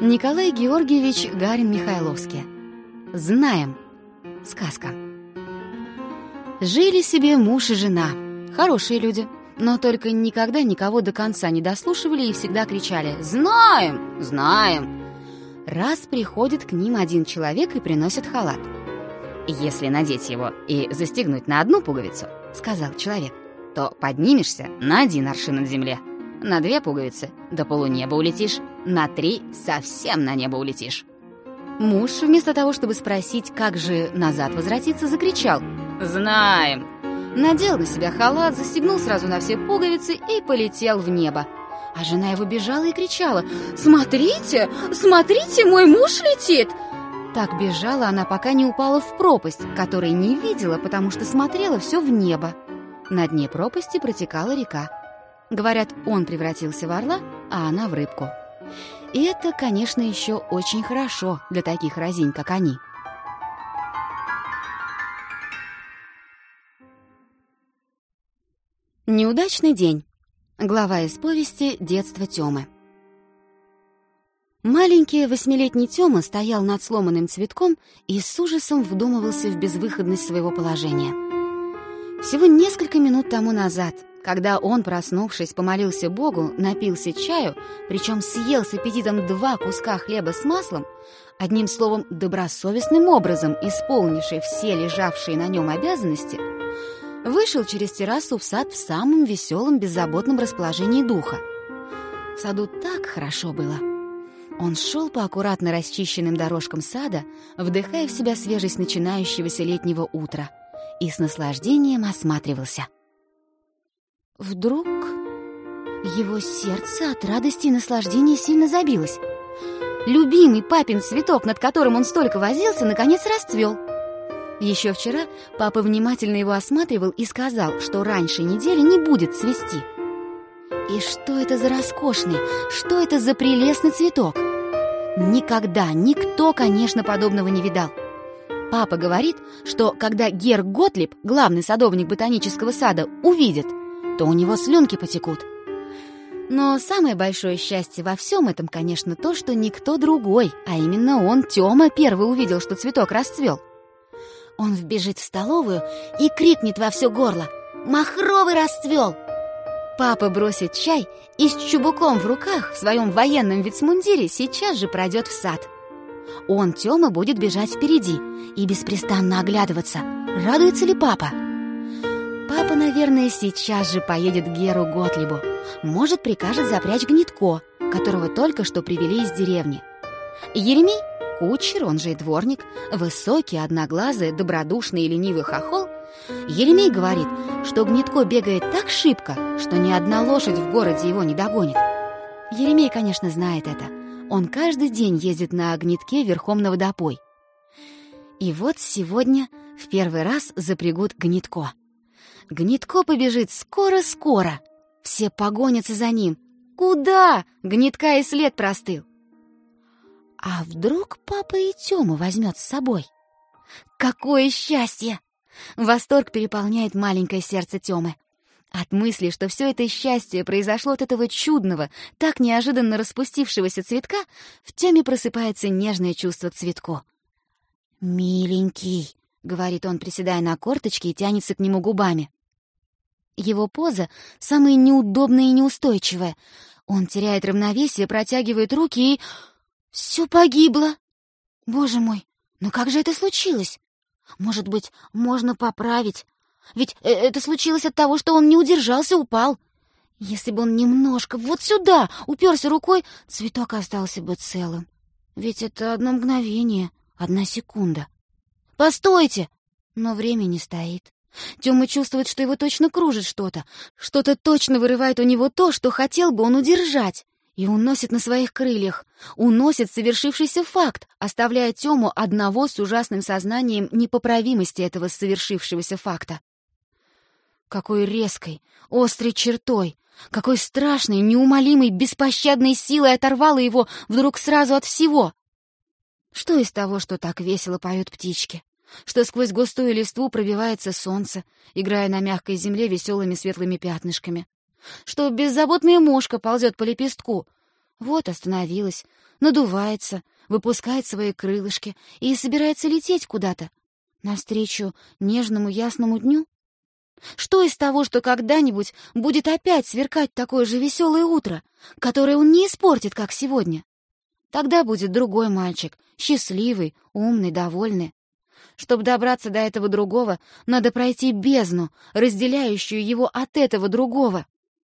Николай Георгиевич Гарин Михайловский. Знаем. Сказка. Жили себе муж и жена. Хорошие люди. Но только никогда никого до конца не дослушивали и всегда кричали «Знаем! Знаем!». Раз приходит к ним один человек и приносит халат. «Если надеть его и застегнуть на одну пуговицу, — сказал человек, — то поднимешься на один аршин над земле, на две пуговицы до полунеба улетишь, на три совсем на небо улетишь». Муж, вместо того, чтобы спросить, как же назад возвратиться, закричал «Знаем!». Надел на себя халат, застегнул сразу на все пуговицы и полетел в небо. А жена его бежала и кричала «Смотрите, смотрите, мой муж летит!» Так бежала она, пока не упала в пропасть, которой не видела, потому что смотрела все в небо. На дне пропасти протекала река. Говорят, он превратился в орла, а она в рыбку. И это, конечно, еще очень хорошо для таких разинь, как они. Неудачный день. Глава из повести «Детство Тёмы». Маленький восьмилетний Тёма стоял над сломанным цветком и с ужасом вдумывался в безвыходность своего положения. Всего несколько минут тому назад, когда он, проснувшись, помолился Богу, напился чаю, причем съел с аппетитом два куска хлеба с маслом, одним словом, добросовестным образом исполнивший все лежавшие на нем обязанности, вышел через террасу в сад в самом веселом, беззаботном расположении духа. В саду так хорошо было — он шел по аккуратно расчищенным дорожкам сада, вдыхая в себя свежесть начинающегося летнего утра, и с наслаждением осматривался. Вдруг его сердце от радости и наслаждения сильно забилось. Любимый папин цветок, над которым он столько возился, наконец расцвел. Еще вчера папа внимательно его осматривал и сказал, что раньше недели не будет цвести. И что это за роскошный, что это за прелестный цветок? Никогда никто, конечно, подобного не видал. Папа говорит, что когда Гер Готлиб, главный садовник ботанического сада, увидит, то у него слюнки потекут. Но самое большое счастье во всем этом, конечно, то, что никто другой, а именно он, Тёма, первый увидел, что цветок расцвел. Он вбежит в столовую и крикнет во все горло «Махровый расцвел!» Папа бросит чай и с чубуком в руках в своем военном вицмундире сейчас же пройдет в сад. Он, Тёма, будет бежать впереди и беспрестанно оглядываться, радуется ли папа. Папа, наверное, сейчас же поедет к Геру Готлибу. Может, прикажет запрячь гнетко, которого только что привели из деревни. Еремей, кучер, он же и дворник, высокий, одноглазый, добродушный и ленивый хохол, Еремей говорит, что Гнетко бегает так шибко, что ни одна лошадь в городе его не догонит. Еремей, конечно, знает это. Он каждый день ездит на Гнетке верхом на водопой. И вот сегодня в первый раз запрягут Гнетко. Гнетко побежит скоро-скоро. Все погонятся за ним. Куда? Гнетка и след простыл. А вдруг папа и Тёму возьмет с собой? Какое счастье! Восторг переполняет маленькое сердце Тёмы. От мысли, что все это счастье произошло от этого чудного, так неожиданно распустившегося цветка, в Тёме просыпается нежное чувство к цветку. «Миленький», — говорит он, приседая на корточки и тянется к нему губами. Его поза самая неудобная и неустойчивая. Он теряет равновесие, протягивает руки и... Все погибло! Боже мой, ну как же это случилось? Может быть, можно поправить? Ведь э, это случилось от того, что он не удержался, упал. Если бы он немножко вот сюда уперся рукой, цветок остался бы целым. Ведь это одно мгновение, одна секунда. Постойте! Но время не стоит. Тёма чувствует, что его точно кружит что-то. Что-то точно вырывает у него то, что хотел бы он удержать и уносит на своих крыльях, уносит совершившийся факт, оставляя Тему одного с ужасным сознанием непоправимости этого совершившегося факта. Какой резкой, острой чертой, какой страшной, неумолимой, беспощадной силой оторвало его вдруг сразу от всего. Что из того, что так весело поют птички? Что сквозь густую листву пробивается солнце, играя на мягкой земле веселыми светлыми пятнышками? что беззаботная мушка ползет по лепестку, Вот остановилась, надувается, выпускает свои крылышки и собирается лететь куда-то, навстречу нежному ясному дню. Что из того, что когда-нибудь будет опять сверкать такое же веселое утро, которое он не испортит, как сегодня? Тогда будет другой мальчик, счастливый, умный, довольный. Чтобы добраться до этого другого, надо пройти бездну, разделяющую его от этого другого.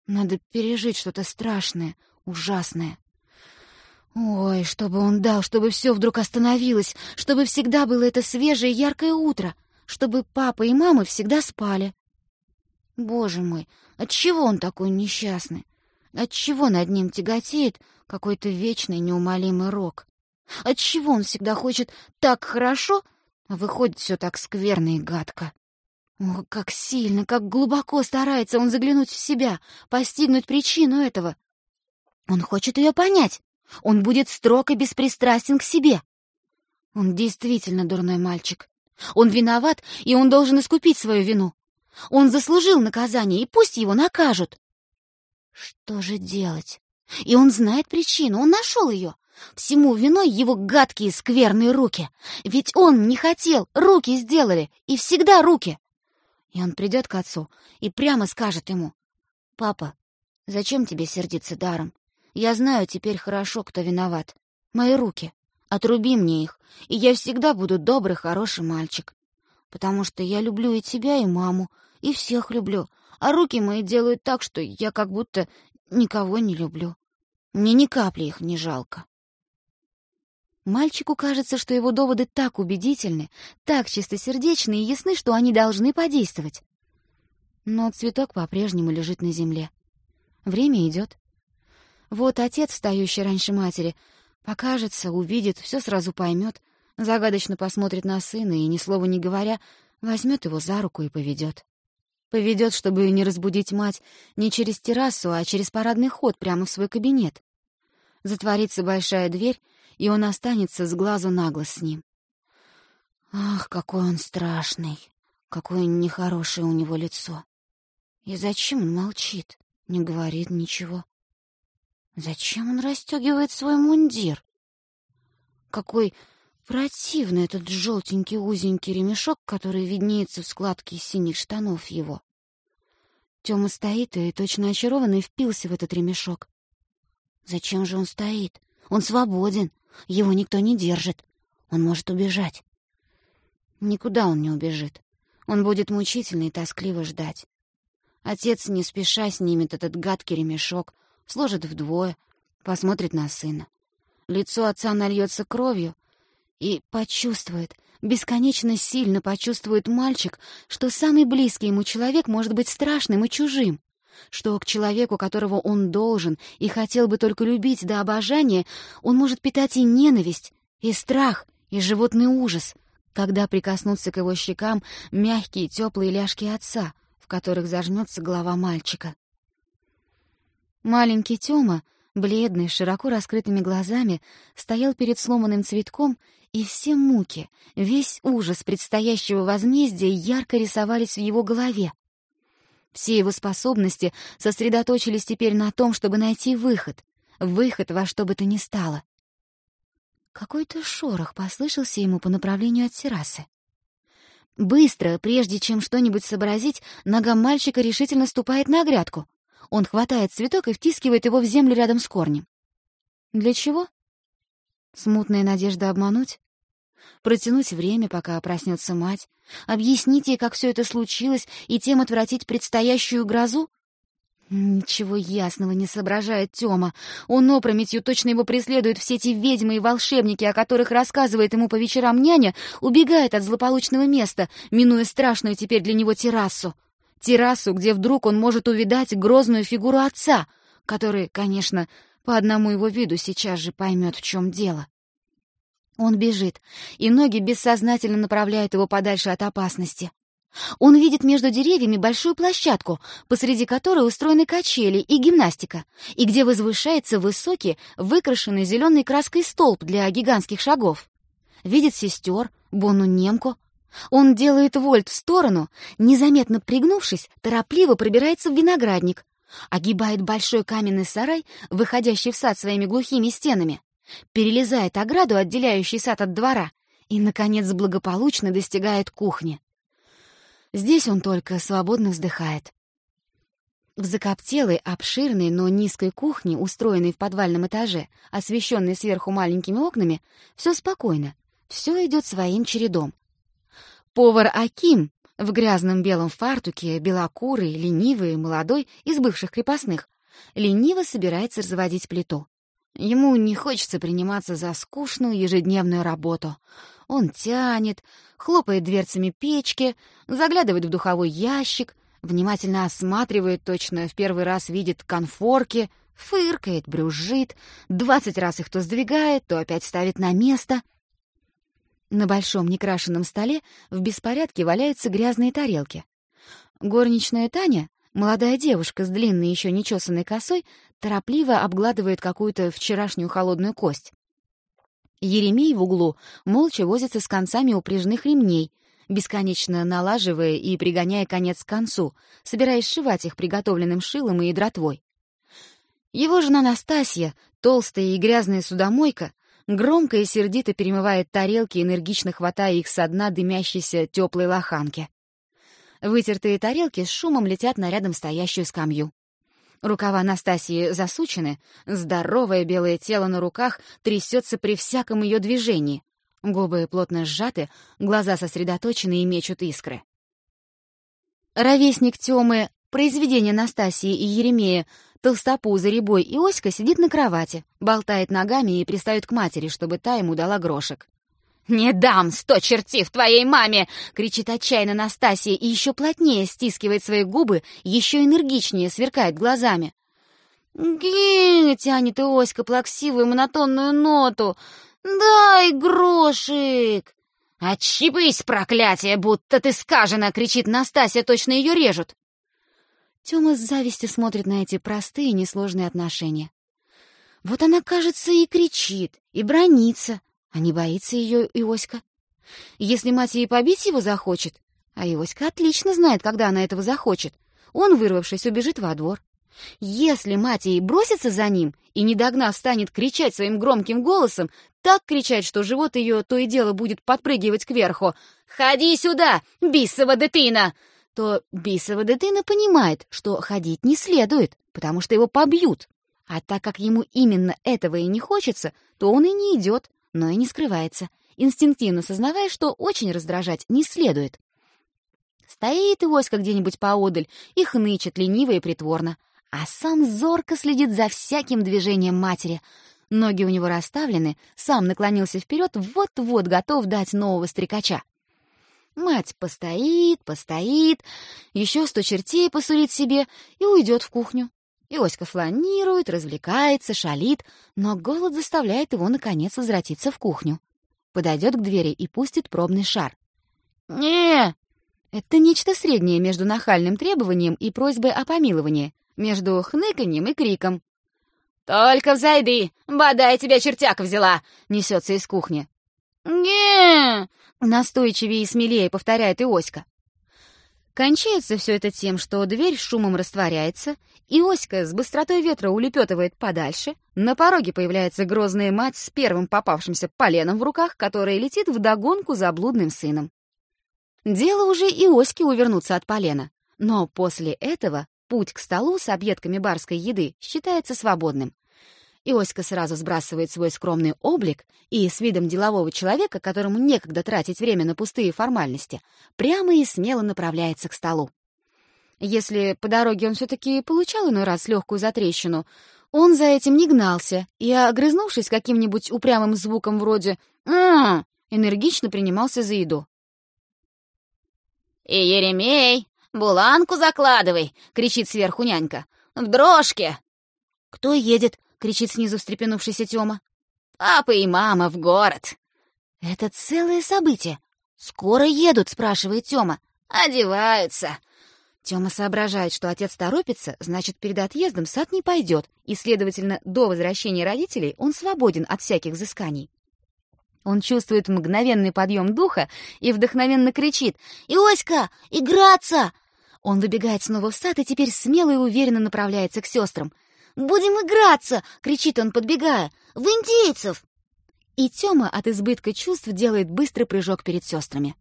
Надо пережить что-то страшное, ужасное. Ой, чтобы он дал, чтобы все вдруг остановилось, чтобы всегда было это свежее яркое утро, чтобы папа и мама всегда спали. Боже мой, отчего он такой несчастный? Отчего над ним тяготеет какой-то вечный неумолимый рок? Отчего он всегда хочет так хорошо, а выходит все так скверно и гадко? О, как сильно, как глубоко старается он заглянуть в себя, постигнуть причину этого. Он хочет ее понять. Он будет строг и беспристрастен к себе. Он действительно дурной мальчик. Он виноват, и он должен искупить свою вину. Он заслужил наказание, и пусть его накажут. Что же делать? И он знает причину, он нашел ее. Всему виной его гадкие скверные руки. Ведь он не хотел, руки сделали, и всегда руки. И он придет к отцу и прямо скажет ему, «Папа, зачем тебе сердиться даром? Я знаю теперь хорошо, кто виноват. Мои руки. Отруби мне их, и я всегда буду добрый, хороший мальчик. Потому что я люблю и тебя, и маму, и всех люблю, а руки мои делают так, что я как будто никого не люблю. Мне ни капли их не жалко. Мальчику кажется, что его доводы так убедительны, так чистосердечны и ясны, что они должны подействовать. Но цветок по-прежнему лежит на земле. Время идет. Вот отец, встающий раньше матери, покажется, увидит, все сразу поймет, загадочно посмотрит на сына и, ни слова не говоря, возьмет его за руку и поведет. Поведет, чтобы не разбудить мать не через террасу, а через парадный ход прямо в свой кабинет. Затворится большая дверь, и он останется с глазу на глаз с ним. Ах, какой он страшный, какое нехорошее у него лицо. И зачем он молчит, не говорит ничего? Зачем он расстегивает свой мундир? Какой Противно этот желтенький узенький ремешок, который виднеется в складке синих штанов его. Тёма стоит и, точно очарованный, впился в этот ремешок. Зачем же он стоит? Он свободен, его никто не держит. Он может убежать. Никуда он не убежит. Он будет мучительно и тоскливо ждать. Отец не спеша снимет этот гадкий ремешок, сложит вдвое, посмотрит на сына. Лицо отца нальется кровью, и почувствует, бесконечно сильно почувствует мальчик, что самый близкий ему человек может быть страшным и чужим, что к человеку, которого он должен и хотел бы только любить до обожания, он может питать и ненависть, и страх, и животный ужас, когда прикоснутся к его щекам мягкие теплые ляжки отца, в которых зажмется голова мальчика. Маленький Тёма, бледный, с широко раскрытыми глазами, стоял перед сломанным цветком и все муки, весь ужас предстоящего возмездия ярко рисовались в его голове. Все его способности сосредоточились теперь на том, чтобы найти выход, выход во что бы то ни стало. Какой-то шорох послышался ему по направлению от террасы. Быстро, прежде чем что-нибудь сообразить, нога мальчика решительно ступает на грядку. Он хватает цветок и втискивает его в землю рядом с корнем. Для чего? Смутная надежда обмануть? Протянуть время, пока проснется мать? Объяснить ей, как все это случилось, и тем отвратить предстоящую грозу? Ничего ясного не соображает Тёма. Он опрометью точно его преследуют все эти ведьмы и волшебники, о которых рассказывает ему по вечерам няня, убегает от злополучного места, минуя страшную теперь для него террасу. Террасу, где вдруг он может увидать грозную фигуру отца, который, конечно, по одному его виду сейчас же поймет, в чем дело. Он бежит, и ноги бессознательно направляют его подальше от опасности. Он видит между деревьями большую площадку, посреди которой устроены качели и гимнастика, и где возвышается высокий, выкрашенный зеленой краской столб для гигантских шагов. Видит сестер, Бонну немку. Он делает вольт в сторону, незаметно пригнувшись, торопливо пробирается в виноградник, огибает большой каменный сарай, выходящий в сад своими глухими стенами, перелезает ограду, отделяющий сад от двора, и, наконец, благополучно достигает кухни. Здесь он только свободно вздыхает. В закоптелой, обширной, но низкой кухне, устроенной в подвальном этаже, освещенной сверху маленькими окнами, все спокойно, все идет своим чередом. Повар Аким в грязном белом фартуке, белокурый, ленивый, молодой, из бывших крепостных, лениво собирается разводить плиту. Ему не хочется приниматься за скучную ежедневную работу. Он тянет, хлопает дверцами печки, заглядывает в духовой ящик, внимательно осматривает, точно в первый раз видит конфорки, фыркает, брюзжит, двадцать раз их то сдвигает, то опять ставит на место — на большом некрашенном столе в беспорядке валяются грязные тарелки. Горничная Таня, молодая девушка с длинной еще нечесанной косой, торопливо обгладывает какую-то вчерашнюю холодную кость. Еремей в углу молча возится с концами упряжных ремней, бесконечно налаживая и пригоняя конец к концу, собираясь сшивать их приготовленным шилом и дротвой. Его жена Настасья, толстая и грязная судомойка, громко и сердито перемывает тарелки, энергично хватая их со дна дымящейся теплой лоханки. Вытертые тарелки с шумом летят на рядом стоящую скамью. Рукава Анастасии засучены, здоровое белое тело на руках трясется при всяком ее движении. Губы плотно сжаты, глаза сосредоточены и мечут искры. Ровесник Тёмы, произведение Настасии и Еремея, Толстопузый, рябой и Оська сидит на кровати, болтает ногами и пристает к матери, чтобы та ему дала грошек. «Не дам сто в твоей маме!» — кричит отчаянно Настасья и еще плотнее стискивает свои губы, еще энергичнее сверкает глазами. «Ги!» — тянет и Оська плаксивую монотонную ноту. «Дай грошик!» «Отщипись, проклятие, будто ты скажена!» — кричит Настасья, точно ее режут. Тёма с завистью смотрит на эти простые несложные отношения. Вот она, кажется, и кричит, и бронится, а не боится ее Иоська. Если мать ей побить его захочет, а Иоська отлично знает, когда она этого захочет, он, вырвавшись, убежит во двор. Если мать ей бросится за ним и, не догнав, станет кричать своим громким голосом, так кричать, что живот ее то и дело будет подпрыгивать кверху «Ходи сюда, бисова дитина!» то Бисова Детына понимает, что ходить не следует, потому что его побьют. А так как ему именно этого и не хочется, то он и не идет, но и не скрывается, инстинктивно сознавая, что очень раздражать не следует. Стоит Иоська где-нибудь поодаль и хнычет лениво и притворно, а сам зорко следит за всяким движением матери. Ноги у него расставлены, сам наклонился вперед, вот-вот готов дать нового стрекача. Мать постоит, постоит, еще сто чертей посулит себе и уйдет в кухню. Иоська фланирует, развлекается, шалит, но голод заставляет его, наконец, возвратиться в кухню. Подойдет к двери и пустит пробный шар. не Это нечто среднее между нахальным требованием и просьбой о помиловании, между хныканьем и криком. «Только взойди! Бодай тебя чертяка взяла!» — несется из кухни не настойчивее и смелее повторяет Иоська. Кончается все это тем, что дверь шумом растворяется, и Оська с быстротой ветра улепетывает подальше, на пороге появляется грозная мать с первым попавшимся поленом в руках, которая летит вдогонку за блудным сыном. Дело уже и Оське увернуться от полена, но после этого путь к столу с объедками барской еды считается свободным. Иоська сразу сбрасывает свой скромный облик и с видом делового человека, которому некогда тратить время на пустые формальности, прямо и смело направляется к столу. Если по дороге он все-таки получал иной раз легкую затрещину, он за этим не гнался и, огрызнувшись каким-нибудь упрямым звуком вроде «М-м-м», энергично принимался за еду. «И Еремей, буланку закладывай!» — кричит сверху нянька. «В дрожке!» «Кто едет?» Кричит снизу встрепенувшийся Тёма. «Папа и мама в город!» «Это целое событие. Скоро едут?» — спрашивает Тёма. «Одеваются!» Тёма соображает, что отец торопится, значит, перед отъездом сад не пойдет, и, следовательно, до возвращения родителей он свободен от всяких взысканий. Он чувствует мгновенный подъем духа и вдохновенно кричит «Иоська, играться!» Он выбегает снова в сад и теперь смело и уверенно направляется к сестрам. «Будем играться!» — кричит он, подбегая. «В индейцев!» И Тёма от избытка чувств делает быстрый прыжок перед сестрами.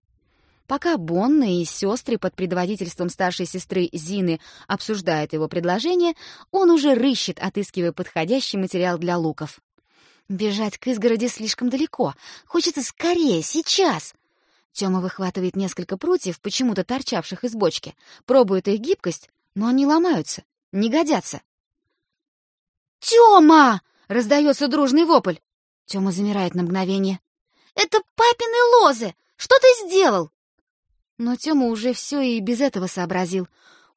Пока Бонна и сестры под предводительством старшей сестры Зины обсуждают его предложение, он уже рыщет, отыскивая подходящий материал для луков. Бежать к изгороди слишком далеко. Хочется скорее, сейчас. Тёма выхватывает несколько прутьев, почему-то торчавших из бочки, пробует их гибкость, но они ломаются, не годятся. «Тёма!» — раздается дружный вопль. Тёма замирает на мгновение. «Это папины лозы! Что ты сделал?» Но Тёма уже все и без этого сообразил.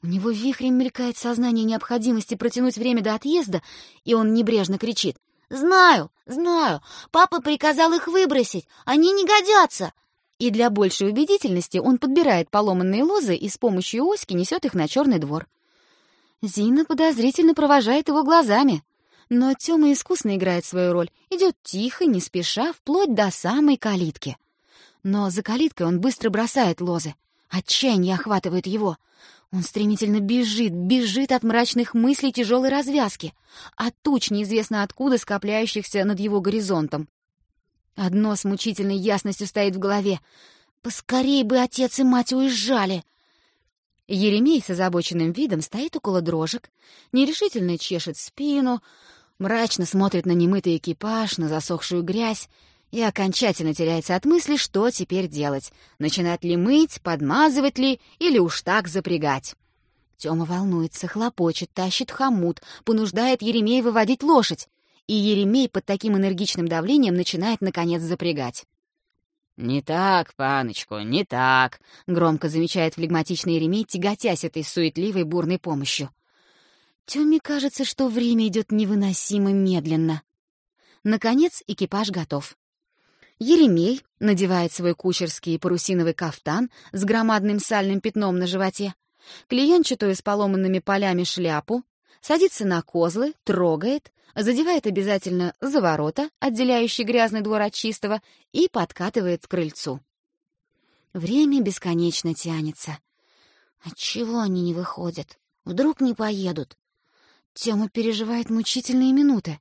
У него вихрем мелькает сознание необходимости протянуть время до отъезда, и он небрежно кричит. «Знаю, знаю. Папа приказал их выбросить. Они не годятся и для большей убедительности он подбирает поломанные лозы и с помощью оськи несет их на черный двор. Зина подозрительно провожает его глазами. Но Тёма искусно играет свою роль, идет тихо, не спеша, вплоть до самой калитки. Но за калиткой он быстро бросает лозы. Отчаяние охватывает его. Он стремительно бежит, бежит от мрачных мыслей тяжелой развязки, от туч неизвестно откуда скопляющихся над его горизонтом. Одно с мучительной ясностью стоит в голове. Поскорей бы отец и мать уезжали. Еремей с озабоченным видом стоит около дрожек, нерешительно чешет спину, мрачно смотрит на немытый экипаж, на засохшую грязь и окончательно теряется от мысли, что теперь делать. Начинать ли мыть, подмазывать ли или уж так запрягать. Тёма волнуется, хлопочет, тащит хомут, понуждает Еремея выводить лошадь и Еремей под таким энергичным давлением начинает, наконец, запрягать. «Не так, паночку, не так», — громко замечает флегматичный Еремей, тяготясь этой суетливой бурной помощью. Тёме кажется, что время идет невыносимо медленно. Наконец экипаж готов. Еремей надевает свой кучерский парусиновый кафтан с громадным сальным пятном на животе, клеенчатую с поломанными полями шляпу, садится на козлы, трогает, задевает обязательно за ворота, отделяющие грязный двор от чистого, и подкатывает к крыльцу. Время бесконечно тянется. Отчего они не выходят? Вдруг не поедут? Тема переживает мучительные минуты.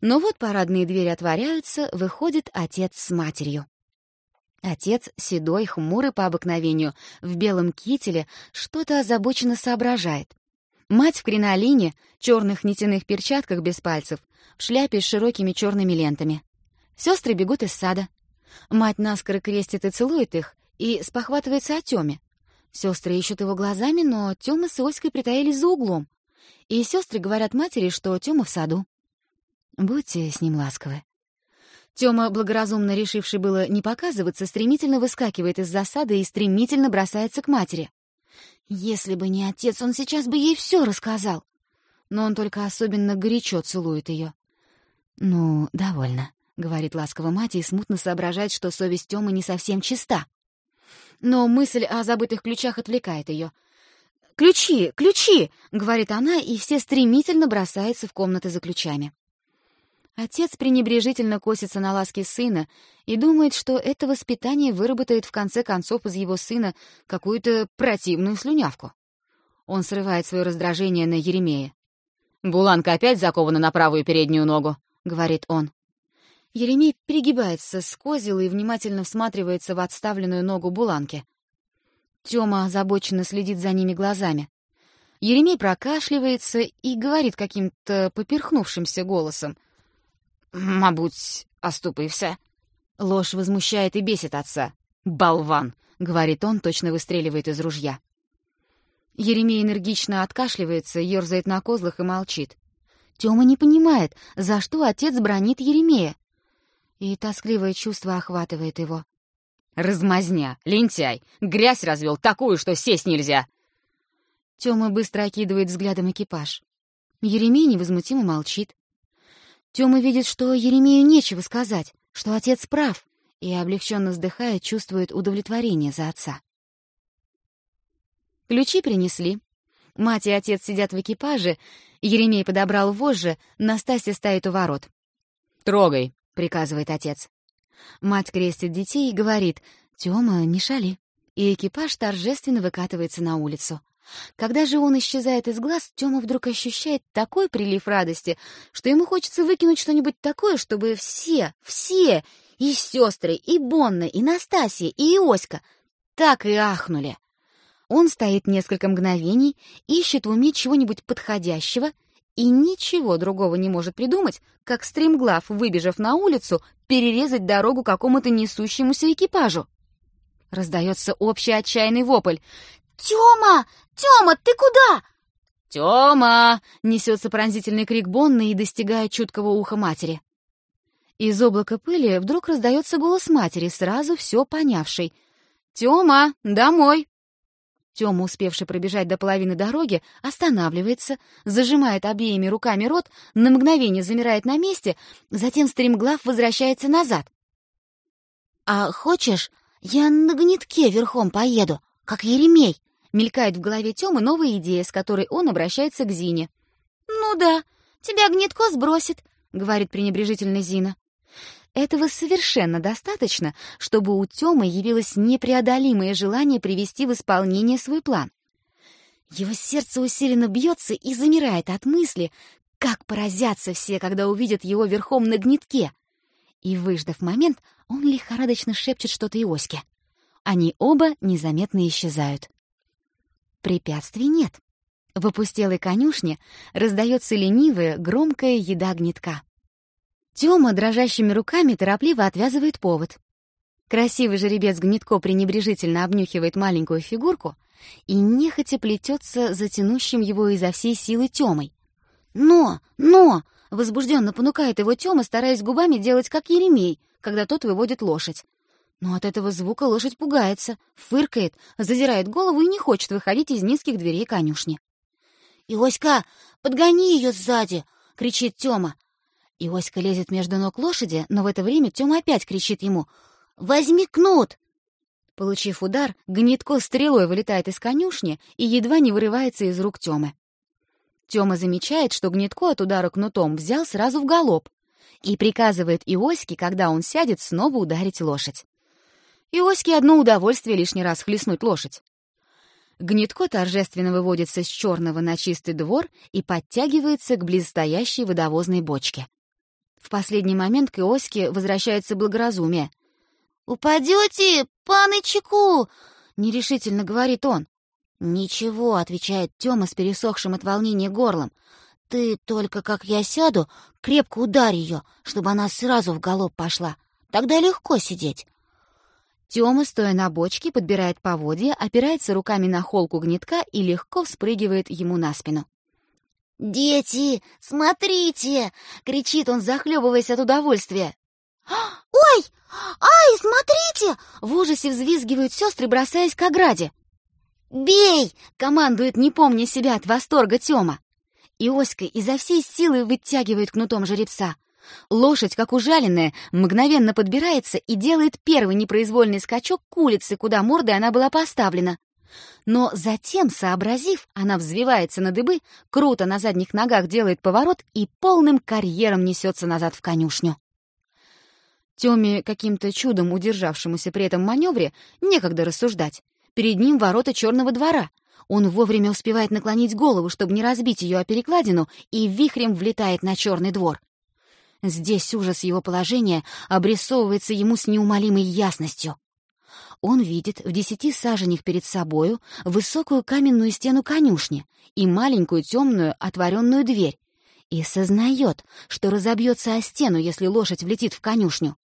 Но вот парадные двери отворяются, выходит отец с матерью. Отец, седой, хмурый по обыкновению, в белом кителе, что-то озабоченно соображает. Мать в кринолине, черных нитяных перчатках без пальцев, в шляпе с широкими черными лентами. Сестры бегут из сада. Мать наскоро крестит и целует их, и спохватывается о Тёме. Сестры ищут его глазами, но Тёма с Оськой притаились за углом. И сестры говорят матери, что Тёма в саду. Будьте с ним ласковы. Тёма, благоразумно решивший было не показываться, стремительно выскакивает из засады и стремительно бросается к матери. Если бы не отец, он сейчас бы ей все рассказал. Но он только особенно горячо целует ее. «Ну, довольно», — говорит ласково мать и смутно соображает, что совесть Тёмы не совсем чиста. Но мысль о забытых ключах отвлекает ее. «Ключи! Ключи!» — говорит она, и все стремительно бросаются в комнаты за ключами. Отец пренебрежительно косится на ласки сына и думает, что это воспитание выработает в конце концов из его сына какую-то противную слюнявку. Он срывает свое раздражение на Еремея. «Буланка опять закована на правую переднюю ногу», — говорит он. Еремей перегибается с козел и внимательно всматривается в отставленную ногу Буланки. Тёма озабоченно следит за ними глазами. Еремей прокашливается и говорит каким-то поперхнувшимся голосом — «Мабуть, оступився». Ложь возмущает и бесит отца. «Болван!» — говорит он, точно выстреливает из ружья. Еремей энергично откашливается, ерзает на козлах и молчит. Тёма не понимает, за что отец бронит Еремея. И тоскливое чувство охватывает его. «Размазня! Лентяй! Грязь развел такую, что сесть нельзя!» Тёма быстро окидывает взглядом экипаж. Еремей невозмутимо молчит. Тёма видит, что Еремею нечего сказать, что отец прав, и, облегченно вздыхая, чувствует удовлетворение за отца. Ключи принесли. Мать и отец сидят в экипаже, Еремей подобрал вожжи, Настасья стоит у ворот. «Трогай», — приказывает отец. Мать крестит детей и говорит, «Тёма, не шали». И экипаж торжественно выкатывается на улицу. Когда же он исчезает из глаз, Тёма вдруг ощущает такой прилив радости, что ему хочется выкинуть что-нибудь такое, чтобы все, все, и сестры, и Бонна, и Настасья, и Иоська, так и ахнули. Он стоит несколько мгновений, ищет в уме чего-нибудь подходящего и ничего другого не может придумать, как стремглав, выбежав на улицу, перерезать дорогу какому-то несущемуся экипажу. Раздается общий отчаянный вопль. «Тёма! Тёма, ты куда?» «Тёма!» — несется пронзительный крик Бонны и достигает чуткого уха матери. Из облака пыли вдруг раздается голос матери, сразу все понявшей. «Тёма, домой!» Тёма, успевший пробежать до половины дороги, останавливается, зажимает обеими руками рот, на мгновение замирает на месте, затем стремглав возвращается назад. «А хочешь, я на гнетке верхом поеду, как Еремей?» Мелькает в голове Тёмы новая идея, с которой он обращается к Зине. «Ну да, тебя гнетко сбросит», — говорит пренебрежительно Зина. Этого совершенно достаточно, чтобы у Тёмы явилось непреодолимое желание привести в исполнение свой план. Его сердце усиленно бьется и замирает от мысли, как поразятся все, когда увидят его верхом на гнетке. И, выждав момент, он лихорадочно шепчет что-то Иоське. Они оба незаметно исчезают. Препятствий нет. В опустелой конюшне раздается ленивая, громкая еда гнетка. Тёма дрожащими руками торопливо отвязывает повод. Красивый жеребец гнетко пренебрежительно обнюхивает маленькую фигурку и нехотя плетется за тянущим его изо всей силы Тёмой. «Но! Но!» — возбужденно понукает его Тёма, стараясь губами делать как Еремей, когда тот выводит лошадь. Но от этого звука лошадь пугается, фыркает, задирает голову и не хочет выходить из низких дверей конюшни. «Иоська, подгони ее сзади!» — кричит Тёма. Иоська лезет между ног лошади, но в это время Тёма опять кричит ему «Возьми кнут!». Получив удар, гнетко стрелой вылетает из конюшни и едва не вырывается из рук Тёмы. Тёма замечает, что гнетко от удара кнутом взял сразу в галоп и приказывает Иоське, когда он сядет, снова ударить лошадь. Иоське одно удовольствие лишний раз хлестнуть лошадь. Гнетко торжественно выводится с черного на чистый двор и подтягивается к близстоящей водовозной бочке. В последний момент к Иоське возвращается благоразумие. «Упадете, панычеку!» — нерешительно говорит он. «Ничего», — отвечает Тёма с пересохшим от волнения горлом. «Ты только, как я сяду, крепко ударь ее, чтобы она сразу в галоп пошла. Тогда легко сидеть». Тёма, стоя на бочке, подбирает поводья, опирается руками на холку гнетка и легко вспрыгивает ему на спину. «Дети, смотрите!» — кричит он, захлебываясь от удовольствия. «Ой! Ай, смотрите!» — в ужасе взвизгивают сестры, бросаясь к ограде. «Бей!» — командует, не помня себя от восторга Тёма. Иоська изо всей силы вытягивает кнутом жеребца. Лошадь, как ужаленная, мгновенно подбирается и делает первый непроизвольный скачок к улице, куда мордой она была поставлена. Но затем, сообразив, она взвивается на дыбы, круто на задних ногах делает поворот и полным карьером несется назад в конюшню. Тёме, каким-то чудом удержавшемуся при этом маневре, некогда рассуждать. Перед ним ворота черного двора. Он вовремя успевает наклонить голову, чтобы не разбить ее о перекладину, и вихрем влетает на черный двор. Здесь ужас его положения обрисовывается ему с неумолимой ясностью. Он видит в десяти саженях перед собою высокую каменную стену конюшни и маленькую темную отворенную дверь, и сознает, что разобьется о стену, если лошадь влетит в конюшню.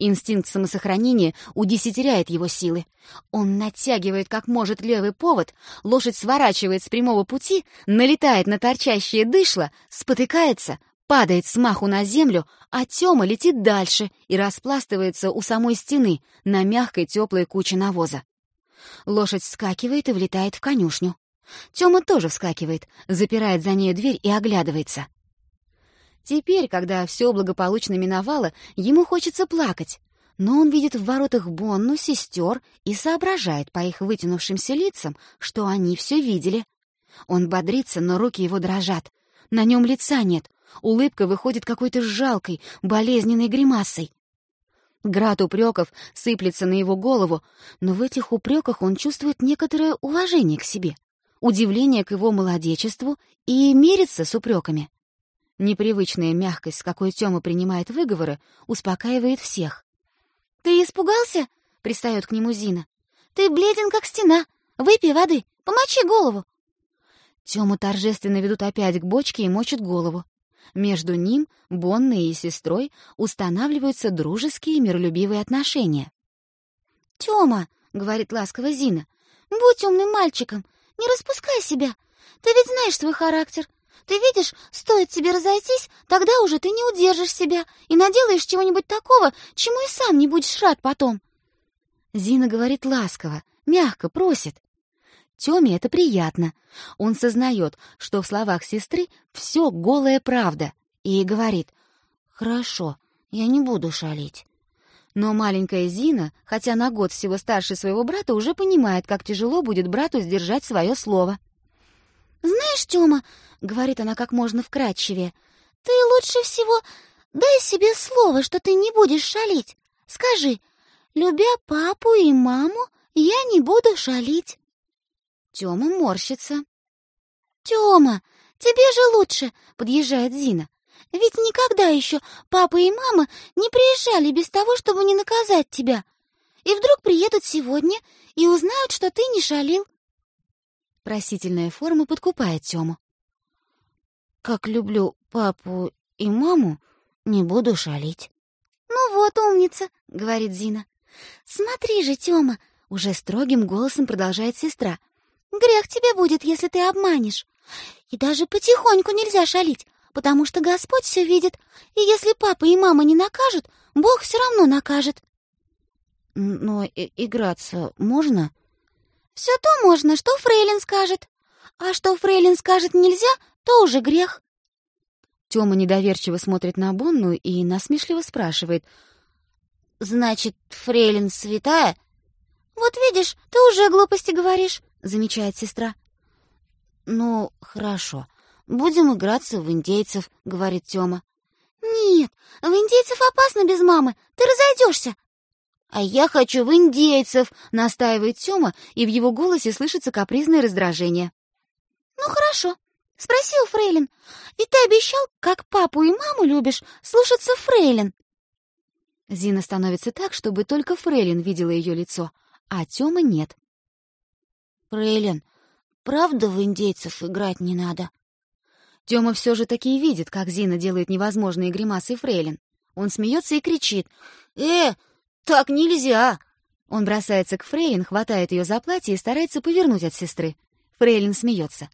Инстинкт самосохранения удесятеряет его силы. Он натягивает как может левый повод, лошадь сворачивает с прямого пути, налетает на торчащее дышло, спотыкается, падает с маху на землю, а Тёма летит дальше и распластывается у самой стены на мягкой теплой куче навоза. Лошадь вскакивает и влетает в конюшню. Тёма тоже вскакивает, запирает за нею дверь и оглядывается. Теперь, когда все благополучно миновало, ему хочется плакать, но он видит в воротах Бонну, сестер и соображает по их вытянувшимся лицам, что они все видели. Он бодрится, но руки его дрожат. На нем лица нет, Улыбка выходит какой-то жалкой, болезненной гримасой. Град упреков сыплется на его голову, но в этих упреках он чувствует некоторое уважение к себе. удивление к его молодечеству и мирится с упреками. Непривычная мягкость, с какой Тёма принимает выговоры, успокаивает всех. «Ты испугался?» — пристает к нему Зина. «Ты бледен, как стена. Выпей воды, помочи голову». Тёму торжественно ведут опять к бочке и мочат голову. Между ним, Бонной и сестрой устанавливаются дружеские миролюбивые отношения. «Тёма», — говорит ласково Зина, — «будь умным мальчиком, не распускай себя. Ты ведь знаешь свой характер. Ты видишь, стоит тебе разойтись, тогда уже ты не удержишь себя и наделаешь чего-нибудь такого, чему и сам не будешь рад потом». Зина говорит ласково, мягко, просит. Тёме это приятно. Он сознает, что в словах сестры все голая правда, и говорит «Хорошо, я не буду шалить». Но маленькая Зина, хотя на год всего старше своего брата, уже понимает, как тяжело будет брату сдержать свое слово. «Знаешь, Тёма, — говорит она как можно вкрадчивее, — ты лучше всего дай себе слово, что ты не будешь шалить. Скажи, любя папу и маму, я не буду шалить». Тёма морщится. «Тёма, тебе же лучше!» — подъезжает Зина. «Ведь никогда еще папа и мама не приезжали без того, чтобы не наказать тебя. И вдруг приедут сегодня и узнают, что ты не шалил». Просительная форма подкупает Тёму. «Как люблю папу и маму, не буду шалить». «Ну вот, умница», — говорит Зина. «Смотри же, Тёма», — уже строгим голосом продолжает сестра. Грех тебе будет, если ты обманешь. И даже потихоньку нельзя шалить, потому что Господь все видит, и если папа и мама не накажут, Бог все равно накажет. Но играться можно? Все то можно, что Фрейлин скажет. А что Фрейлин скажет нельзя, то уже грех. Тёма недоверчиво смотрит на Бонну и насмешливо спрашивает. «Значит, Фрейлин святая?» «Вот видишь, ты уже глупости говоришь замечает сестра. «Ну, хорошо. Будем играться в индейцев», — говорит Тёма. «Нет, в индейцев опасно без мамы. Ты разойдешься». «А я хочу в индейцев», — настаивает Тёма, и в его голосе слышится капризное раздражение. «Ну, хорошо. Спроси у Фрейлин. Ведь ты обещал, как папу и маму любишь, слушаться Фрейлин». Зина становится так, чтобы только Фрейлин видела ее лицо, а Тёма нет. Фрейлин, правда в индейцев играть не надо?» Тёма все же таки видит, как Зина делает невозможные гримасы Фрейлин. Он смеется и кричит. «Э, так нельзя!» Он бросается к Фрейлин, хватает ее за платье и старается повернуть от сестры. Фрейлин смеется.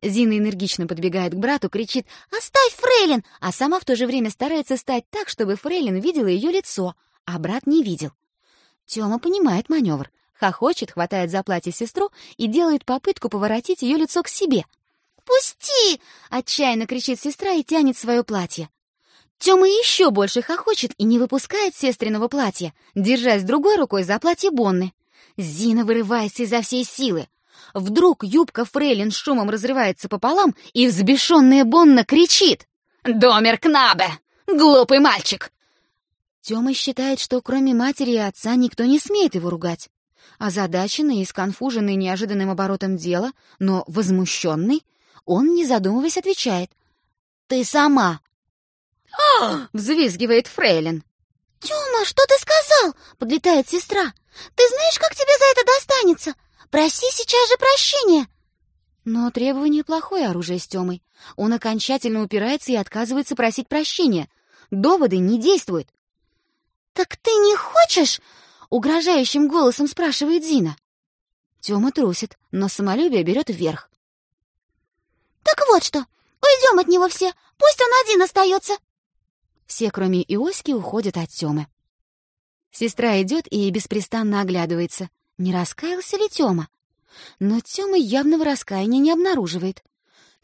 Зина энергично подбегает к брату, кричит «Оставь Фрейлин!», а сама в то же время старается стать так, чтобы Фрейлин видела ее лицо, а брат не видел. Тёма понимает маневр хохочет, хватает за платье сестру и делает попытку поворотить ее лицо к себе. «Пусти!» — отчаянно кричит сестра и тянет свое платье. Тёма еще больше хохочет и не выпускает сестриного платья, держась другой рукой за платье Бонны. Зина вырывается изо всей силы. Вдруг юбка Фрейлин шумом разрывается пополам, и взбешенная Бонна кричит. «Домер Кнабе! Глупый мальчик!» Тёма считает, что кроме матери и отца никто не смеет его ругать. Озадаченный и сконфуженный неожиданным оборотом дела, но возмущенный, он, не задумываясь, отвечает. «Ты сама!» «А!» — взвизгивает Фрейлин. «Тёма, что ты сказал?» — подлетает сестра. «Ты знаешь, как тебе за это достанется? Проси сейчас же прощения!» Но требование — плохое оружие с Тёмой. Он окончательно упирается и отказывается просить прощения. Доводы не действуют. «Так ты не хочешь?» Угрожающим голосом спрашивает Зина. Тёма трусит, но самолюбие берет вверх. «Так вот что, уйдем от него все, пусть он один остается. Все, кроме Иоськи, уходят от Тёмы. Сестра идет и беспрестанно оглядывается. Не раскаялся ли Тёма? Но Тёма явного раскаяния не обнаруживает.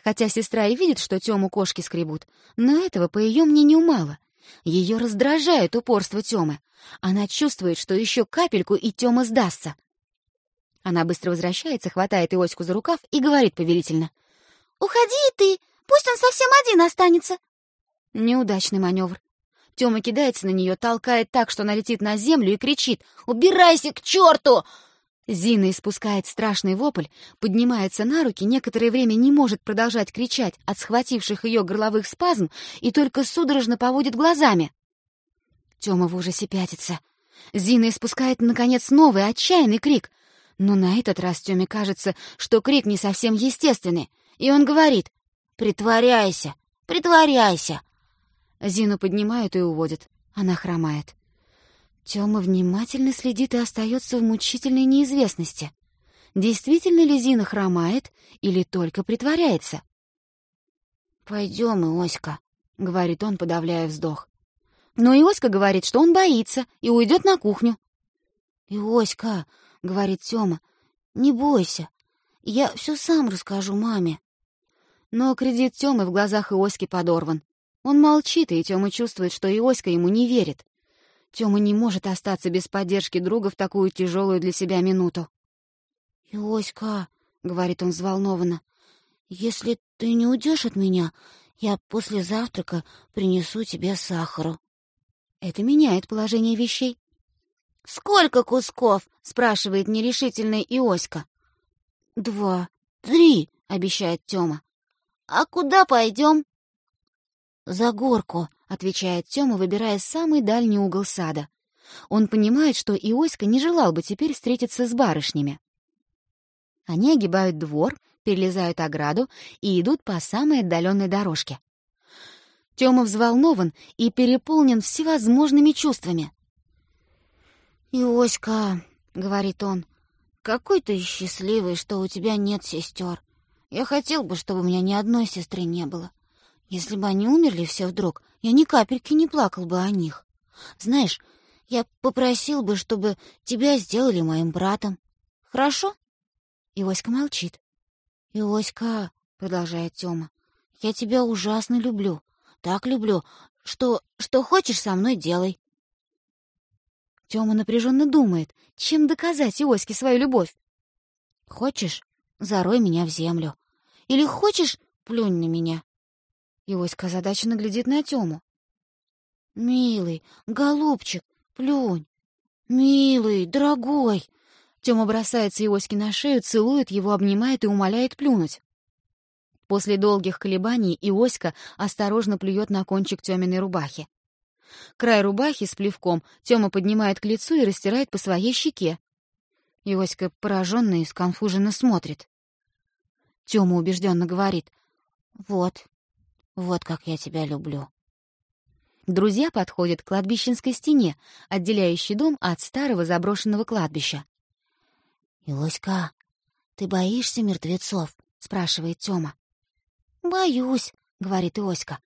Хотя сестра и видит, что Тёму кошки скребут, но этого, по ее мнению, мало. Ее раздражает упорство Тёмы. Она чувствует, что еще капельку, и Тёма сдастся. Она быстро возвращается, хватает Иоську за рукав и говорит повелительно. «Уходи ты, пусть он совсем один останется». Неудачный маневр. Тёма кидается на нее, толкает так, что она летит на землю и кричит «Убирайся к черту!» Зина испускает страшный вопль, поднимается на руки, некоторое время не может продолжать кричать от схвативших ее горловых спазм и только судорожно поводит глазами. Тёма в ужасе пятится. Зина испускает, наконец, новый отчаянный крик. Но на этот раз Тёме кажется, что крик не совсем естественный, и он говорит «Притворяйся, притворяйся». Зину поднимают и уводят. Она хромает. Тёма внимательно следит и остается в мучительной неизвестности. Действительно ли Зина хромает или только притворяется? «Пойдем, Иоська», — говорит он, подавляя вздох. Но Иоська говорит, что он боится и уйдет на кухню. «Иоська», — говорит Тёма, — «не бойся, я все сам расскажу маме». Но кредит Тёмы в глазах Иоськи подорван. Он молчит, и Тёма чувствует, что Иоська ему не верит. Тёма не может остаться без поддержки друга в такую тяжелую для себя минуту. «Иоська», — говорит он взволнованно, — «если ты не уйдешь от меня, я после завтрака принесу тебе сахару». Это меняет положение вещей. «Сколько кусков?» — спрашивает нерешительный Иоська. «Два, три», — обещает Тёма. «А куда пойдем?» «За горку», — отвечает Тёма, выбирая самый дальний угол сада. Он понимает, что Иоська не желал бы теперь встретиться с барышнями. Они огибают двор, перелезают ограду и идут по самой отдаленной дорожке. Тёма взволнован и переполнен всевозможными чувствами. «Иоська», — говорит он, — «какой ты счастливый, что у тебя нет сестер. Я хотел бы, чтобы у меня ни одной сестры не было. Если бы они умерли все вдруг, я ни капельки не плакал бы о них. Знаешь, я попросил бы, чтобы тебя сделали моим братом. Хорошо?» Иоська молчит. «Иоська», — продолжает Тёма, — «я тебя ужасно люблю. Так люблю, что... что хочешь со мной делай». Тёма напряженно думает, чем доказать Иоське свою любовь. «Хочешь, зарой меня в землю. Или хочешь, плюнь на меня». Иоська озадаченно глядит на Тёму. «Милый, голубчик, плюнь. Милый, дорогой!» Тёма бросается Иоське на шею, целует его, обнимает и умоляет плюнуть. После долгих колебаний Иоська осторожно плюет на кончик Тёминой рубахи. Край рубахи с плевком Тёма поднимает к лицу и растирает по своей щеке. Иоська поражённо и сконфуженно смотрит. Тёма убеждённо говорит. «Вот, вот как я тебя люблю». Друзья подходят к кладбищенской стене, отделяющей дом от старого заброшенного кладбища. «Илоська, ты боишься мертвецов?» — спрашивает Тёма. «Боюсь», — говорит Иоська.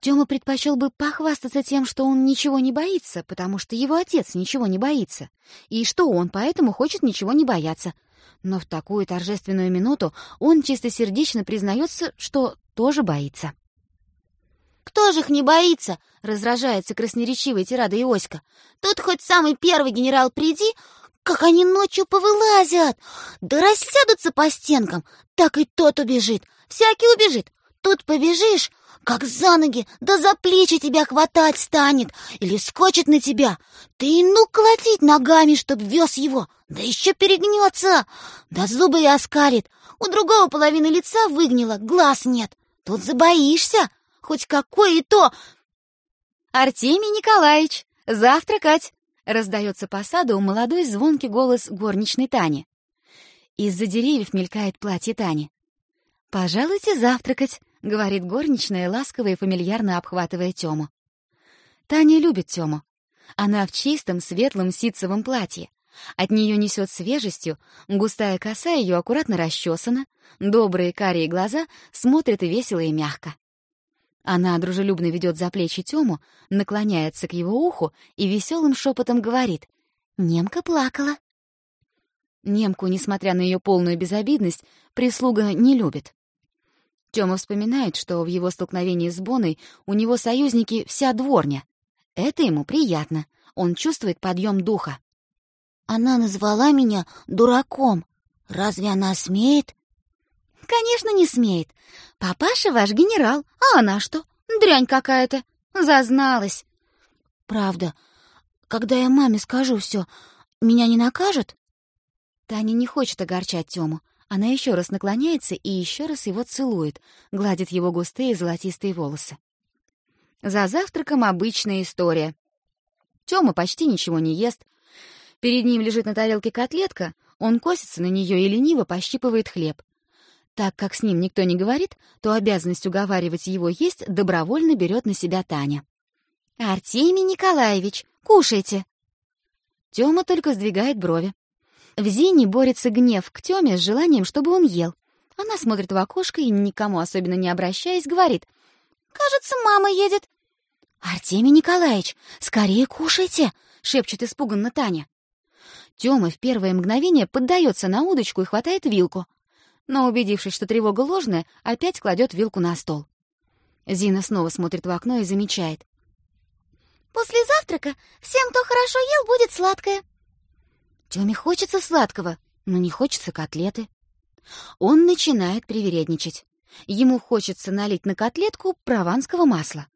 Тёма предпочел бы похвастаться тем, что он ничего не боится, потому что его отец ничего не боится, и что он поэтому хочет ничего не бояться. Но в такую торжественную минуту он чистосердечно признается, что тоже боится. «Кто же их не боится?» — раздражается красноречивой тирада Иоська. «Тут хоть самый первый генерал приди, как они ночью повылазят! Да рассядутся по стенкам, так и тот убежит, всякий убежит. Тут побежишь, как за ноги, да за плечи тебя хватать станет или скочит на тебя. Ты и ну колотить ногами, чтоб вез его, да еще перегнется, да зубы и оскалит. У другого половины лица выгнило, глаз нет. Тут забоишься, хоть какой и то... «Артемий Николаевич, завтракать!» — раздается по саду молодой звонкий голос горничной Тани. Из-за деревьев мелькает платье Тани. «Пожалуйте завтракать», — говорит горничная, ласково и фамильярно обхватывая Тему. Таня любит Тему. Она в чистом, светлом ситцевом платье. От нее несет свежестью, густая коса ее аккуратно расчесана, добрые карие глаза смотрят весело и мягко. Она дружелюбно ведет за плечи Тему, наклоняется к его уху и веселым шепотом говорит «Немка плакала». Немку, несмотря на ее полную безобидность, прислуга не любит. Тёма вспоминает, что в его столкновении с Боной у него союзники вся дворня. Это ему приятно, он чувствует подъем духа. «Она назвала меня дураком. Разве она смеет?» «Конечно, не смеет. Папаша ваш генерал, а она что? Дрянь какая-то. Зазналась». «Правда. Когда я маме скажу все, меня не накажут?» Таня не хочет огорчать Тему. Она еще раз наклоняется и еще раз его целует, гладит его густые золотистые волосы. За завтраком обычная история. Тёма почти ничего не ест. Перед ним лежит на тарелке котлетка, он косится на нее и лениво пощипывает хлеб. Так как с ним никто не говорит, то обязанность уговаривать его есть добровольно берет на себя Таня. «Артемий Николаевич, кушайте!» Тёма только сдвигает брови. В Зине борется гнев к Тёме с желанием, чтобы он ел. Она смотрит в окошко и, никому особенно не обращаясь, говорит. «Кажется, мама едет». «Артемий Николаевич, скорее кушайте!» — шепчет испуганно Таня. Тёма в первое мгновение поддается на удочку и хватает вилку. Но, убедившись, что тревога ложная, опять кладет вилку на стол. Зина снова смотрит в окно и замечает. «После завтрака всем, кто хорошо ел, будет сладкое». Тёме хочется сладкого, но не хочется котлеты. Он начинает привередничать. Ему хочется налить на котлетку прованского масла.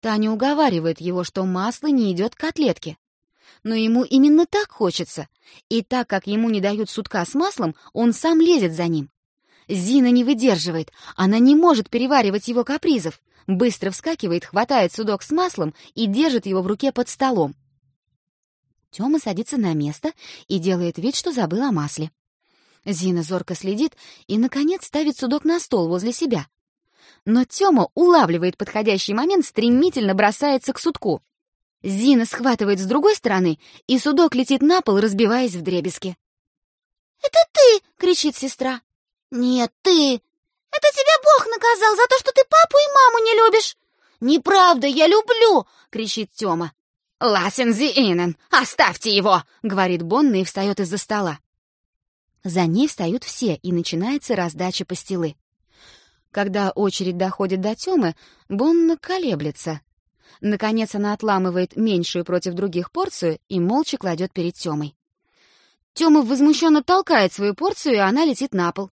Таня уговаривает его, что масло не идет к котлетке. Но ему именно так хочется, и так как ему не дают сутка с маслом, он сам лезет за ним. Зина не выдерживает, она не может переваривать его капризов, быстро вскакивает, хватает судок с маслом и держит его в руке под столом. Тёма садится на место и делает вид, что забыл о масле. Зина зорко следит и, наконец, ставит судок на стол возле себя. Но Тёма улавливает подходящий момент, стремительно бросается к судку. Зина схватывает с другой стороны, и судок летит на пол, разбиваясь в дребезги. «Это ты!» — кричит сестра. «Нет, ты! Это тебя Бог наказал за то, что ты папу и маму не любишь!» «Неправда, я люблю!» — кричит Тёма. «Ласен зи инен! Оставьте его!» — говорит Бонна и встает из-за стола. За ней встают все, и начинается раздача пастилы. Когда очередь доходит до Тёмы, Бонна колеблется. Наконец она отламывает меньшую против других порцию и молча кладет перед Тёмой. Тёма возмущенно толкает свою порцию, и она летит на пол.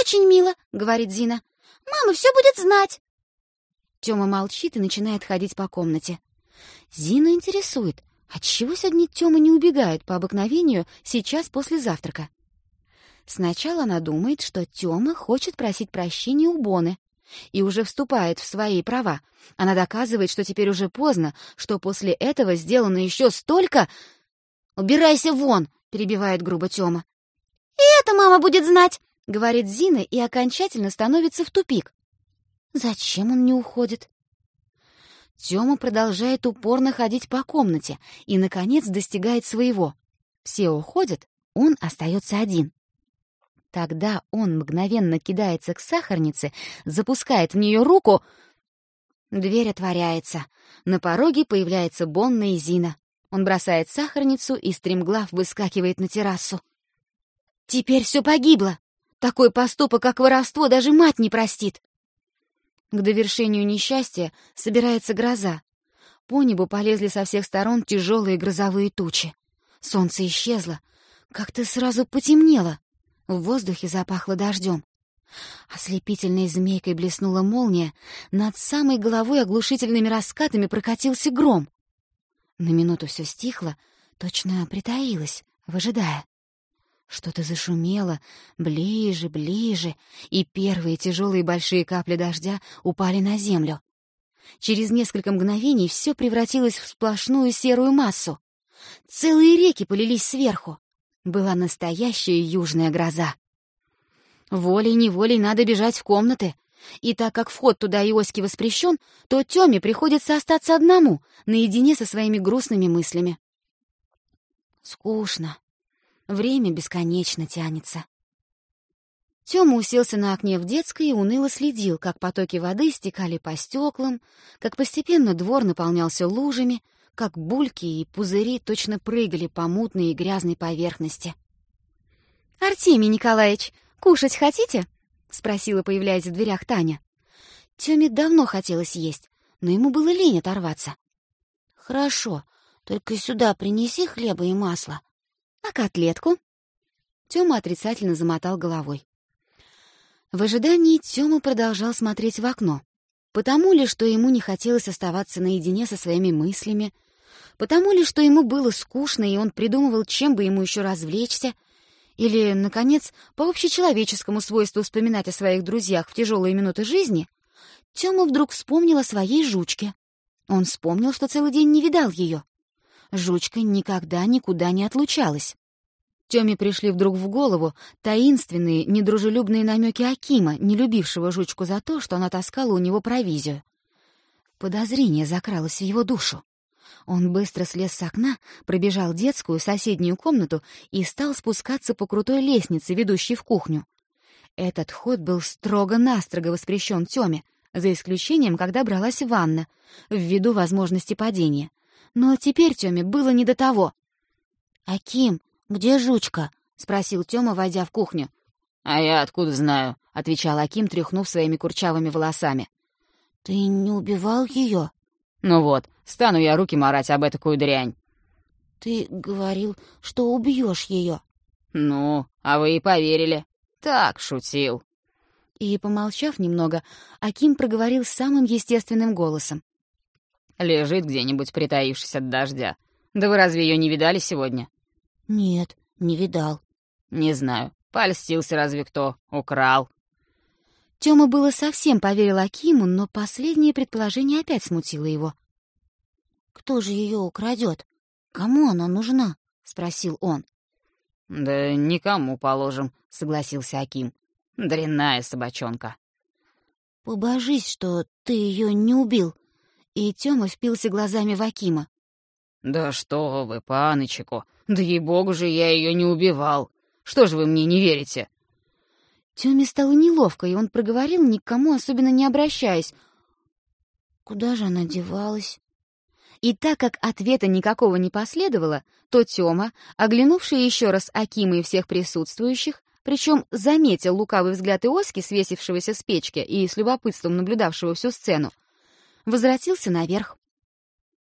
«Очень мило», — говорит Зина. «Мама все будет знать». Тёма молчит и начинает ходить по комнате. Зина интересует, отчего сегодня Тёма не убегает по обыкновению сейчас после завтрака. Сначала она думает, что Тёма хочет просить прощения у Боны, и уже вступает в свои права. Она доказывает, что теперь уже поздно, что после этого сделано еще столько... «Убирайся вон!» — перебивает грубо Тёма. «И это мама будет знать!» — говорит Зина и окончательно становится в тупик. Зачем он не уходит? Тёма продолжает упорно ходить по комнате и, наконец, достигает своего. Все уходят, он остается один. Тогда он мгновенно кидается к сахарнице, запускает в нее руку. Дверь отворяется. На пороге появляется Бонна и Зина. Он бросает сахарницу и стремглав выскакивает на террасу. Теперь все погибло. Такой поступок, как воровство, даже мать не простит. К довершению несчастья собирается гроза. По небу полезли со всех сторон тяжелые грозовые тучи. Солнце исчезло, как-то сразу потемнело. В воздухе запахло дождем. Ослепительной змейкой блеснула молния, над самой головой оглушительными раскатами прокатился гром. На минуту все стихло, точно притаилось, выжидая. Что-то зашумело, ближе, ближе, и первые тяжелые большие капли дождя упали на землю. Через несколько мгновений все превратилось в сплошную серую массу. Целые реки полились сверху. Была настоящая южная гроза. Волей-неволей надо бежать в комнаты. И так как вход туда Иоське воспрещен, то Тёме приходится остаться одному, наедине со своими грустными мыслями. Скучно. Время бесконечно тянется. Тёма уселся на окне в детской и уныло следил, как потоки воды стекали по стеклам, как постепенно двор наполнялся лужами, как бульки и пузыри точно прыгали по мутной и грязной поверхности. «Артемий Николаевич, кушать хотите?» — спросила, появляясь в дверях Таня. Тёме давно хотелось есть, но ему было лень оторваться. «Хорошо, только сюда принеси хлеба и масла», «А котлетку?» Тёма отрицательно замотал головой. В ожидании Тёма продолжал смотреть в окно. Потому ли, что ему не хотелось оставаться наедине со своими мыслями, потому ли, что ему было скучно, и он придумывал, чем бы ему еще развлечься, или, наконец, по общечеловеческому свойству вспоминать о своих друзьях в тяжелые минуты жизни, Тёма вдруг вспомнил о своей жучке. Он вспомнил, что целый день не видал ее. Жучка никогда никуда не отлучалась. Тёме пришли вдруг в голову таинственные, недружелюбные намеки Акима, не любившего жучку за то, что она таскала у него провизию. Подозрение закралось в его душу. Он быстро слез с окна, пробежал детскую, соседнюю комнату и стал спускаться по крутой лестнице, ведущей в кухню. Этот ход был строго-настрого воспрещен Тёме, за исключением, когда бралась ванна, ввиду возможности падения. Но теперь Тёме было не до того. «Аким, где жучка?» — спросил Тёма, войдя в кухню. «А я откуда знаю?» — отвечал Аким, тряхнув своими курчавыми волосами. «Ты не убивал её?» «Ну вот, стану я руки марать об этакую дрянь». «Ты говорил, что убьёшь её». «Ну, а вы и поверили. Так, шутил». И, помолчав немного, Аким проговорил самым естественным голосом. «Лежит где-нибудь, притаившись от дождя. Да вы разве ее не видали сегодня?» «Нет, не видал». «Не знаю. Польстился разве кто? Украл». Тёма было совсем поверил Акиму, но последнее предположение опять смутило его. «Кто же ее украдет? Кому она нужна?» — спросил он. «Да никому, положим», — согласился Аким. Дрянная собачонка. Побожись, что ты ее не убил. И Тёма впился глазами в Акима. Да что вы, паночку, да ей-богу же я ее не убивал. Что же вы мне не верите? Тёме стало неловко, и он проговорил, никому особенно не обращаясь. Куда же она девалась? И так как ответа никакого не последовало, то Тёма, оглянувший еще раз Акима и всех присутствующих, причем заметил лукавый взгляд Иоски, свесившегося с печки и с любопытством наблюдавшего всю сцену, возвратился наверх.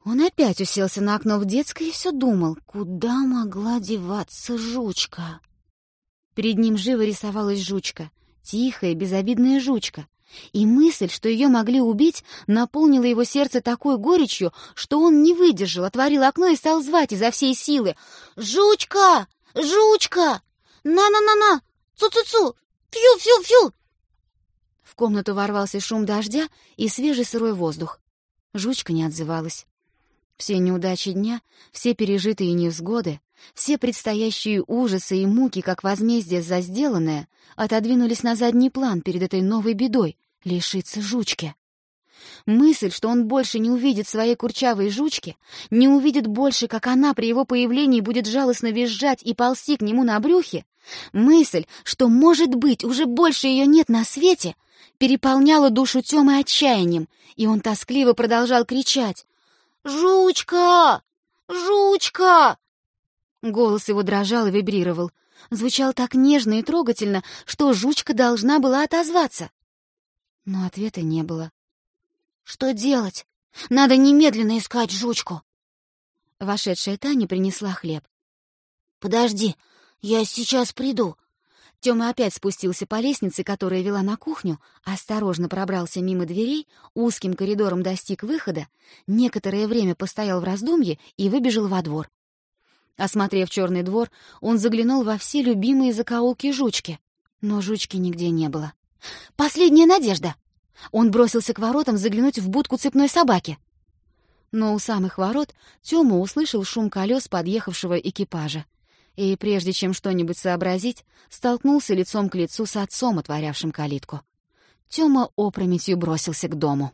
Он опять уселся на окно в детской и все думал, куда могла деваться жучка. Перед ним живо рисовалась жучка, тихая, безобидная жучка, и мысль, что ее могли убить, наполнила его сердце такой горечью, что он не выдержал, отворил окно и стал звать изо всей силы. «Жучка! Жучка! На-на-на-на! Цу-цу-цу! Фью-фью-фью!» В комнату ворвался шум дождя и свежий сырой воздух. Жучка не отзывалась. Все неудачи дня, все пережитые невзгоды, все предстоящие ужасы и муки, как возмездие за сделанное, отодвинулись на задний план перед этой новой бедой — лишиться жучки. Мысль, что он больше не увидит своей курчавой жучки, не увидит больше, как она при его появлении будет жалостно визжать и ползти к нему на брюхе, мысль, что, может быть, уже больше ее нет на свете, переполняла душу Тёмы отчаянием, и он тоскливо продолжал кричать «Жучка! Жучка!» Голос его дрожал и вибрировал. Звучал так нежно и трогательно, что жучка должна была отозваться. Но ответа не было. Что делать? Надо немедленно искать жучку. Вошедшая Таня принесла хлеб. Подожди, я сейчас приду. Тёма опять спустился по лестнице, которая вела на кухню, осторожно пробрался мимо дверей, узким коридором достиг выхода, некоторое время постоял в раздумье и выбежал во двор. Осмотрев черный двор, он заглянул во все любимые закоулки жучки, но жучки нигде не было. «Последняя надежда!» Он бросился к воротам заглянуть в будку цепной собаки. Но у самых ворот Тёма услышал шум колес подъехавшего экипажа. И прежде чем что-нибудь сообразить, столкнулся лицом к лицу с отцом, отворявшим калитку. Тёма опрометью бросился к дому.